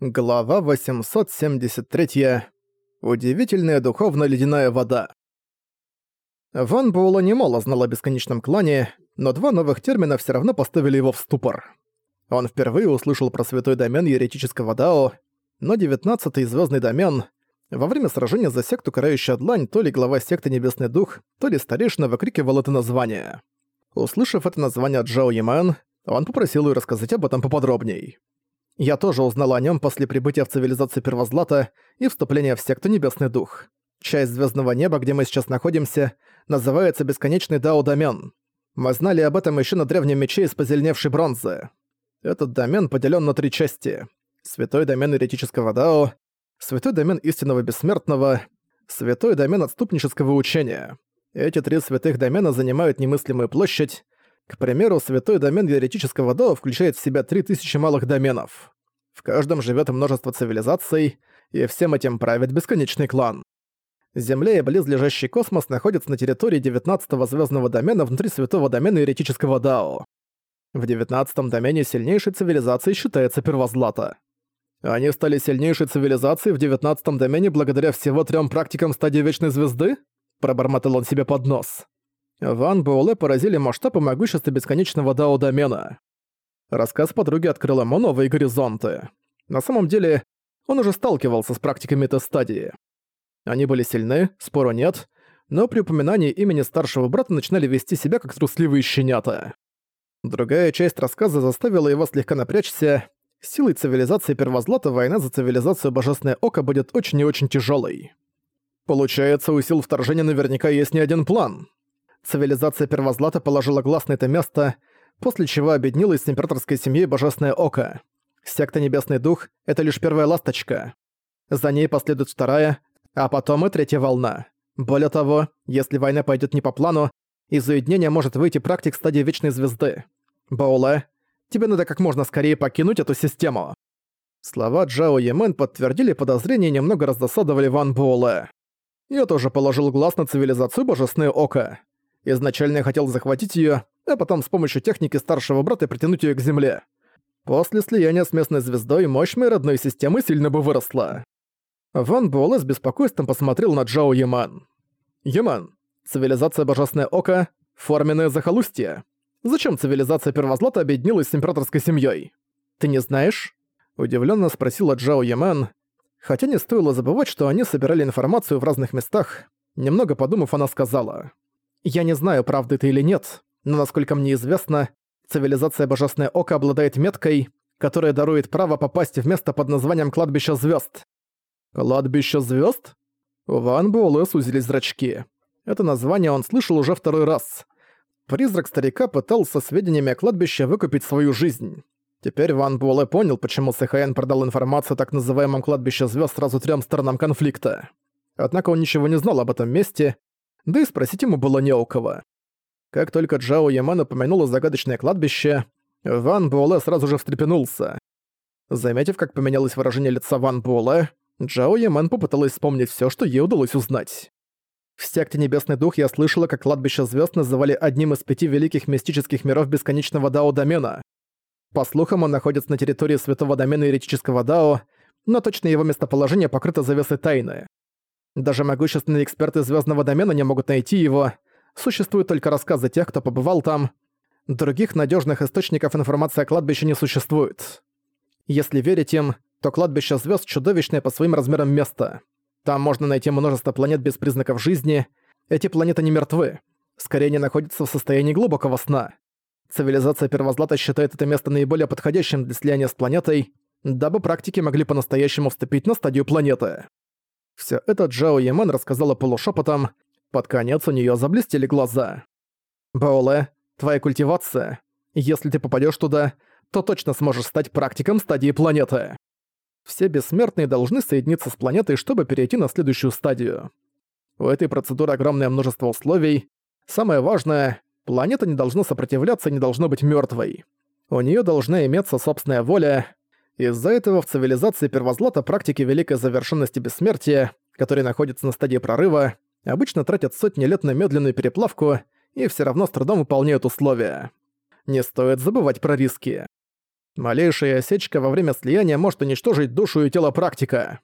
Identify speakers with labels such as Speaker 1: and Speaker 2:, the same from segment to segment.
Speaker 1: Глава 873. Удивительная духовно-ледяная вода. Ван Буэлла немало знал о бесконечном клане, но два новых термина все равно поставили его в ступор. Он впервые услышал про святой домен еретического Дао, но девятнадцатый звездный домен во время сражения за секту Карающая Длань то ли глава секты Небесный Дух, то ли старейшина выкрикивал это название. Услышав это название от Джао Ямэн, он попросил ее рассказать об этом поподробней. Я тоже узнала о нем после прибытия в цивилизацию Первозлата и вступления в секту Небесный Дух. Часть звездного неба, где мы сейчас находимся, называется Бесконечный Дао Домен. Мы знали об этом еще на древнем мече из позеленевшей бронзы. Этот домен поделен на три части. Святой домен еретического Дао, Святой домен истинного бессмертного, Святой домен отступнического учения. Эти три святых домена занимают немыслимую площадь, к примеру, святой домен еретического Дао включает в себя 3000 малых доменов. В каждом живет множество цивилизаций, и всем этим правит бесконечный клан. Земля и близлежащий космос находятся на территории 19-го звездного домена внутри святого домена еретического Дао. В 19-м домене сильнейшей цивилизацией считается Первозлата. Они стали сильнейшей цивилизацией в 19-м домене благодаря всего трем практикам стадии Вечной Звезды? Пробормотал он себе под нос. Ван Буэлэ поразили масштабы могущества бесконечного Дао-домена. Рассказ подруги открыл ему новые горизонты. На самом деле, он уже сталкивался с практиками этой стадии. Они были сильны, спору нет, но при упоминании имени старшего брата начинали вести себя как трусливые щенята. Другая часть рассказа заставила его слегка напрячься. Силой цивилизации Первозлата война за цивилизацию Божественное Око будет очень и очень тяжелой. Получается, у сил вторжения наверняка есть не один план. Цивилизация Первозлата положила глаз на это место, после чего объединилась с императорской семьей Божественное Око. Секта Небесный Дух — это лишь первая ласточка. За ней последует вторая, а потом и третья волна. Более того, если война пойдет не по плану, из уединения может выйти практик стадии Вечной Звезды. Бауле, тебе надо как можно скорее покинуть эту систему. Слова Джао Ямен подтвердили подозрения и немного раздосадовали Ван Буэлэ. Я тоже положил глаз на цивилизацию Божественное Око. Изначально я хотел захватить её, а потом с помощью техники старшего брата притянуть её к земле. После слияния с местной звездой мощь моей родной системы сильно бы выросла. Ван Буэлэ с беспокойством посмотрел на Джао Яман. «Яман, цивилизация Божественное Око — форменное захолустье. Зачем цивилизация Первозлата объединилась с императорской семьей? Ты не знаешь?» Удивленно спросила Джао Яман, хотя не стоило забывать, что они собирали информацию в разных местах. Немного подумав, она сказала. Я не знаю, правда это или нет, но насколько мне известно, цивилизация Божественное Око обладает меткой, которая дарует право попасть в место под названием Кладбище Звезд. Кладбище Звезд? Ван Буэлэ сузились зрачки. Это название он слышал уже второй раз. Призрак старика пытался сведениями о кладбище выкупить свою жизнь. Теперь Ван Буэлэ понял, почему Сэхаэн продал информацию о так называемом кладбище звезд сразу трем сторонам конфликта. Однако он ничего не знал об этом месте да и спросить ему было не у кого. Как только Джао Яман упомянула загадочное кладбище, Ван Буэлэ сразу же встрепенулся. Заметив, как поменялось выражение лица Ван Буэлэ, Джао Яман попыталась вспомнить все, что ей удалось узнать. В секте Небесный Дух я слышала, как кладбище звезд называли одним из пяти великих мистических миров бесконечного Дао-домена. По слухам, он находится на территории святого домена еретического Дао, но точно его местоположение покрыто завесой тайны. Даже могущественные эксперты звездного домена не могут найти его. Существуют только рассказы тех, кто побывал там. Других надежных источников информации о кладбище не существует. Если верить им, то кладбище звезд чудовищное по своим размерам место. Там можно найти множество планет без признаков жизни. Эти планеты не мертвы. Скорее, они находятся в состоянии глубокого сна. Цивилизация Первозлата считает это место наиболее подходящим для слияния с планетой, дабы практики могли по-настоящему вступить на стадию планеты. Всё это Джао Ямен рассказала полушепотом. Под конец у неё заблестели глаза. «Баоле, твоя культивация. Если ты попадёшь туда, то точно сможешь стать практиком стадии планеты. Все бессмертные должны соединиться с планетой, чтобы перейти на следующую стадию. У этой процедуры огромное множество условий. Самое важное — планета не должна сопротивляться и не должна быть мёртвой. У неё должна иметься собственная воля, из-за этого в цивилизации Первозлата практики великой завершенности бессмертия, которые находятся на стадии прорыва, обычно тратят сотни лет на медленную переплавку и все равно с трудом выполняют условия. Не стоит забывать про риски. Малейшая осечка во время слияния может уничтожить душу и тело практика.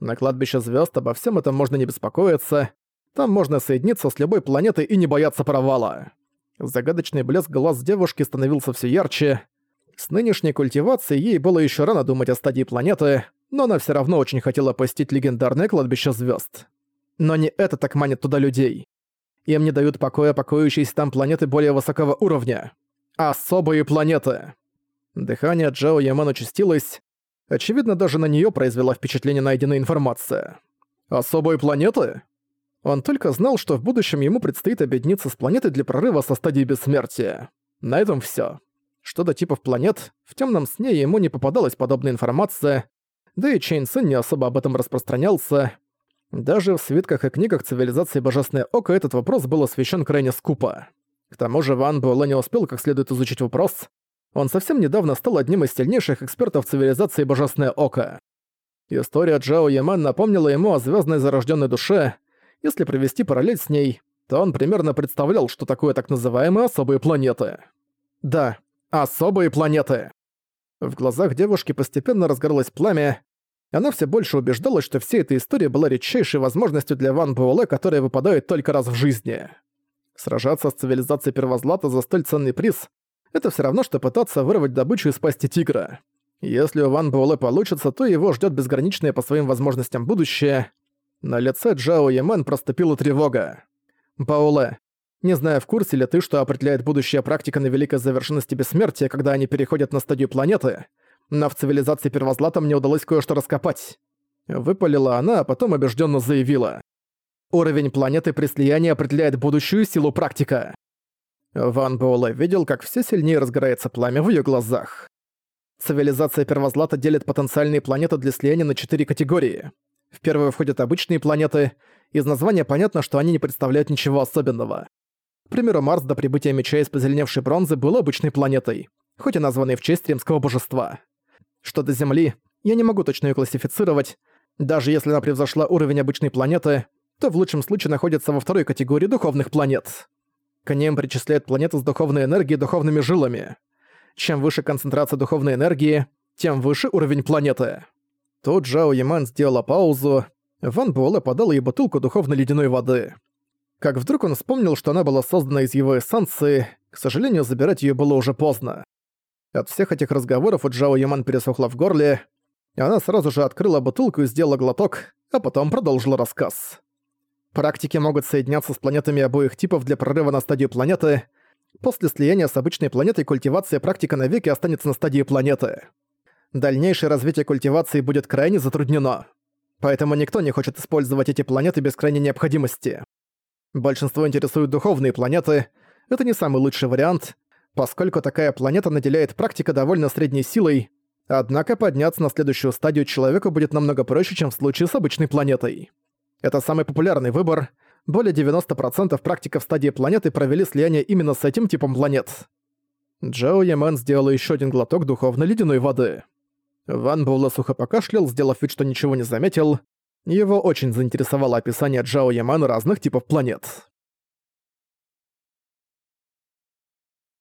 Speaker 1: На кладбище звезд обо всем этом можно не беспокоиться. Там можно соединиться с любой планетой и не бояться провала. Загадочный блеск глаз девушки становился все ярче. С нынешней культивацией ей было еще рано думать о стадии планеты, но она все равно очень хотела посетить легендарное кладбище звезд. Но не это так манит туда людей. Им не дают покоя покоящиеся там планеты более высокого уровня. Особые планеты. Дыхание Джао Яман участилось. Очевидно, даже на нее произвела впечатление найденная информация. Особые планеты? Он только знал, что в будущем ему предстоит объединиться с планетой для прорыва со стадии бессмертия. На этом все. Что до типов планет, в темном сне ему не попадалась подобная информация, да и Чейн Сын не особо об этом распространялся. Даже в свитках и книгах цивилизации Божественное Око этот вопрос был освещен крайне скупо. К тому же Ван Буэлэ не успел как следует изучить вопрос. Он совсем недавно стал одним из сильнейших экспертов цивилизации Божественное Око. История Джао Яман напомнила ему о звездной зарожденной душе. Если провести параллель с ней, то он примерно представлял, что такое так называемые особые планеты. Да, особые планеты. В глазах девушки постепенно разгоралось пламя, она все больше убеждалась, что вся эта история была редчайшей возможностью для Ван Буэлэ, которая выпадает только раз в жизни. Сражаться с цивилизацией Первозлата за столь ценный приз — это все равно, что пытаться вырвать добычу из пасти тигра. Если у Ван Буэлэ получится, то его ждет безграничное по своим возможностям будущее. На лице Джао Ямен проступила тревога. «Пауле, не знаю, в курсе ли ты, что определяет будущая практика на великой завершенности бессмертия, когда они переходят на стадию планеты, но в цивилизации Первозлата мне удалось кое-что раскопать. Выпалила она, а потом убежденно заявила. Уровень планеты при слиянии определяет будущую силу практика. Ван Буэлэ видел, как все сильнее разгорается пламя в ее глазах. Цивилизация Первозлата делит потенциальные планеты для слияния на четыре категории. В первую входят обычные планеты, из названия понятно, что они не представляют ничего особенного. К примеру, Марс до прибытия меча из позеленевшей бронзы был обычной планетой, хоть и названной в честь римского божества. Что до Земли, я не могу точно ее классифицировать. Даже если она превзошла уровень обычной планеты, то в лучшем случае находится во второй категории духовных планет. К ним причисляют планеты с духовной энергией духовными жилами. Чем выше концентрация духовной энергии, тем выше уровень планеты. Тут Джао Яман сделала паузу. Ван Буэлэ подал ей бутылку духовной ледяной воды. Как вдруг он вспомнил, что она была создана из его эссенции, к сожалению, забирать ее было уже поздно. От всех этих разговоров у Джао Яман пересохла в горле, и она сразу же открыла бутылку и сделала глоток, а потом продолжила рассказ. Практики могут соединяться с планетами обоих типов для прорыва на стадию планеты. После слияния с обычной планетой культивация практика навеки останется на стадии планеты. Дальнейшее развитие культивации будет крайне затруднено. Поэтому никто не хочет использовать эти планеты без крайней необходимости. Большинство интересуют духовные планеты. Это не самый лучший вариант, поскольку такая планета наделяет практика довольно средней силой, однако подняться на следующую стадию человеку будет намного проще, чем в случае с обычной планетой. Это самый популярный выбор. Более 90% практиков стадии планеты провели слияние именно с этим типом планет. Джоу Ямен сделал еще один глоток духовной ледяной воды. Ван Буэлэ сухо покашлял, сделав вид, что ничего не заметил. Его очень заинтересовало описание Джао Ямана разных типов планет.